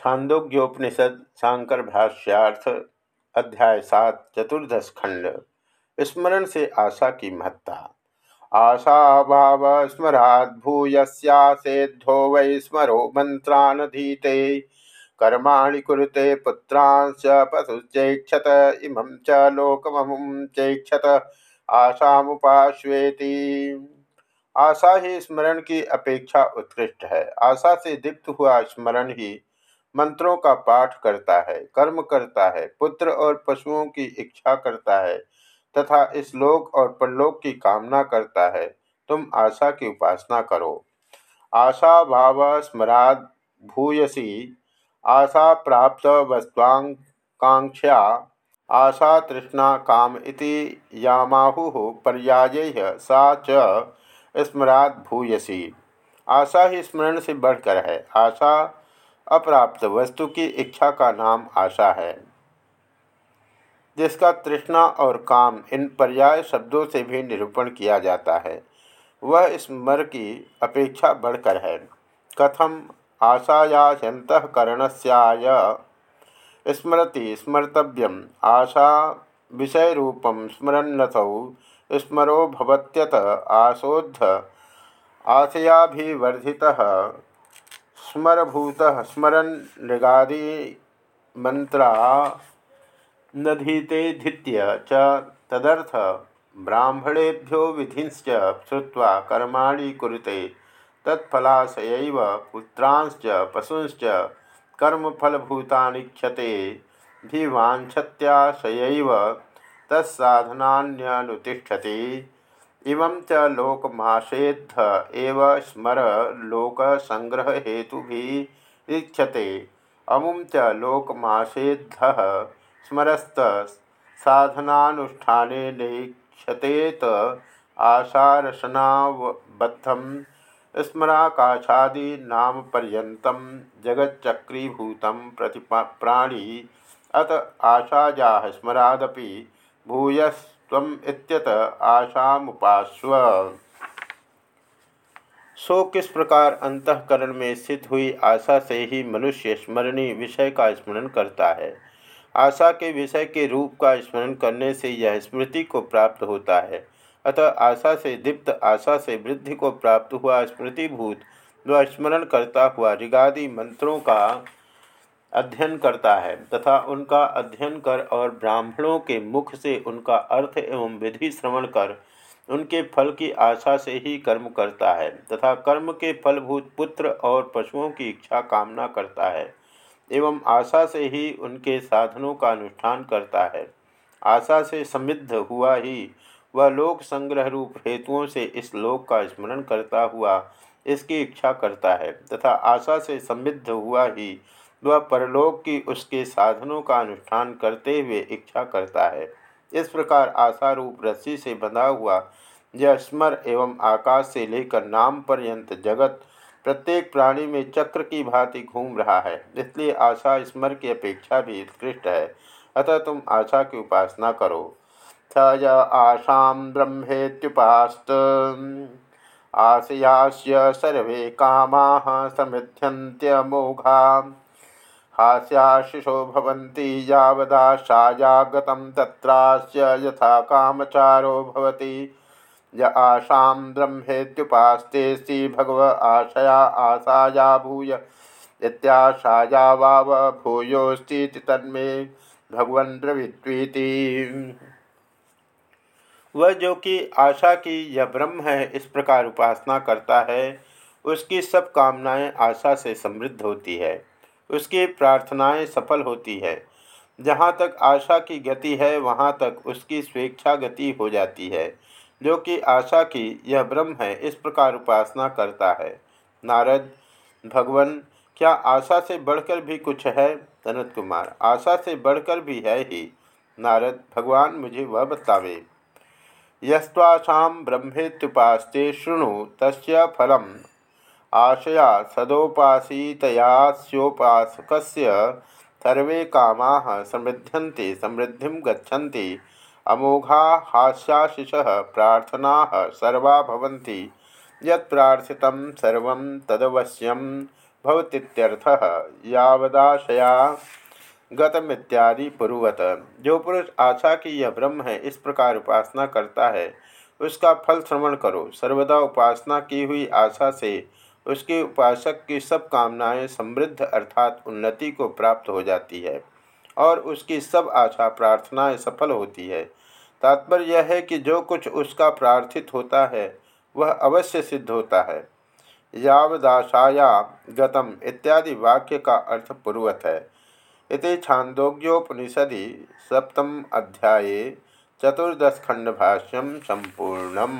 छांदोग्योपनिषद, शांकर भाष्यार्थ, अध्याय सात, चतुर्दश खंड। स्मरण से आशा की महत्ता। आशा भाव स्मराद भूयस्यासेद्धो वै स्मरो मंत्रानधीते कर्माणि कुरुते पुत्रांश पशुचैक्षत इमं च लोकममुं चैक्षत, आशामुपाश्वेति। आशा ही स्मरण की अपेक्षा उत्कृष्ट है। आशा से दीप्त हुआ स्मरण ही मंत्रों का पाठ करता है, कर्म करता है, पुत्र और पशुओं की इच्छा करता है तथा इस लोक और परलोक की कामना करता है। तुम आशा की उपासना करो। आशा भाव स्मराद भूयसी, आशा प्राप्त वस्वाकांक्षा आशा तृष्णा काम इति यामाहु पर्याय सा च स्मराद भूयसी। आशा ही स्मरण से बढ़कर है। आशा अप्राप्त वस्तु की इच्छा का नाम आशा है, जिसका तृष्णा और काम इन पर्याय शब्दों से भी निरूपण किया जाता है। वह स्मर की अपेक्षा बढ़कर है। कथम आशायान्तकरणस्याय स्मरति स्मर्तव्यम। आशा विषय रूपम स्मरन्नसौ। स्मरो भवत्यत आशोद्ध। आशयाभिवर्धितः स्मरभूत स्मरन् नृगादि मंत्रा नधीते धित्य च तदर्थ ब्राह्मणेभ्यो विधिश्च श्रुत्वा कर्माणि कुरुते तत्फलाशय पुत्रांश्च पशुंश्च कर्मफलभूतानि क्षते भिवाञ्छत्याशयैव तत्साधनान्यनुतिष्ठति। इवं च लोकमासेद्ध एव स्मर लोकसंग्रहहेतुभिरीक्षते अमुं च लोकमासेद्धः स्मरस्त साधनानुष्ठानेक्षतेत आशारसनाबद्धं स्मराकाशादीनामपर्यन्तं जगच्चक्रीभूतं प्रतिपा प्राणी अत आशाजा स्मरादपि भूयस् इत्यत आशामुपास्व सो किस प्रकार अंतकरण में स्थित हुई आशा से ही मनुष्य स्मरणीय विषय का स्मरण करता है? आशा के विषय के रूप का स्मरण करने से यह स्मृति को प्राप्त होता है। अतः आशा से दीप्त, आशा से वृद्धि को प्राप्त हुआ स्मृतिभूत व स्मरण करता हुआ ऋगादि मंत्रों का अध्ययन करता है तथा उनका अध्ययन कर और ब्राह्मणों के मुख से उनका अर्थ एवं विधि श्रवण कर उनके फल की आशा से ही कर्म करता है तथा कर्म के फलभूत पुत्र और पशुओं की इच्छा कामना करता है एवं आशा से ही उनके साधनों का अनुष्ठान करता है। आशा से समृद्ध हुआ ही वह लोक संग्रह रूप हेतुओं से इस लोक का स्मरण करता हुआ इसकी इच्छा करता है तथा आशा से समृद्ध हुआ ही वह परलोक की उसके साधनों का अनुष्ठान करते हुए इच्छा करता है। इस प्रकार आशा रूप रस्सी से बंधा हुआ यह स्मर एवं आकाश से लेकर नाम पर्यंत जगत, प्रत्येक प्राणी में चक्र की भांति घूम रहा है। इसलिए आशा स्मर की अपेक्षा भी उत्कृष्ट है। अतः तुम आशा की उपासना करो। स य आशा ब्रह्मेत्युपास्त। आशयास्य सर्वे कामा समृद्ध्यंत्यमोघा हास्याशिषो भवन्ति यावदाशायागतं यथा कामचारो भवति। य आशां ब्रह्मेत्युपास्तेऽस्ति भगव आशया आशाया भूय इत्याशाया वाव भूयोस्तीति तन्मे भगवन् वह जो कि आशा की यह ब्रह्म है, इस प्रकार उपासना करता है, उसकी सब कामनाएँ आशा से समृद्ध होती है। उसकी प्रार्थनाएँ सफल होती है। जहाँ तक आशा की गति है, वहाँ तक उसकी स्वेच्छा गति हो जाती है। जो कि आशा की यह ब्रह्म है, इस प्रकार उपासना करता है। नारद, भगवान, क्या आशा से बढ़कर भी कुछ है? सनत कुमार, आशा से बढ़कर भी है ही। नारद, भगवान, मुझे वह बतावे। यस्वाशा ब्रह्मेत्युपास्ते शृणु तस् फलम। आशया सदोपासीतयास्योपासक सर्वे काम समृद्ध्यन्ते, समृद्धि गच्छन्ति। अमोघा हास्याशिष प्रार्थना सर्वा भवन्ति। सर्वं तदवश्यं भवतीत्यर्थः यावदाशया पूर्वत जो पुरुष आशा की यह ब्रह्म है, इस प्रकार उपासना करता है, उसका फल श्रवण करो। सर्वदा उपासना की हुई आशा से उसके उपासक की सब कामनाएँ समृद्ध अर्थात उन्नति को प्राप्त हो जाती है और उसकी सब आशा प्रार्थनाएँ सफल होती है। तात्पर्य यह है कि जो कुछ उसका प्रार्थित होता है, वह अवश्य सिद्ध होता है। यावदाशाया गतम इत्यादि वाक्य का अर्थ पूर्वत है। इति छांदोग्योपनिषदि सप्तम अध्याये चतुर्दश खंड भाष्यम संपूर्णम।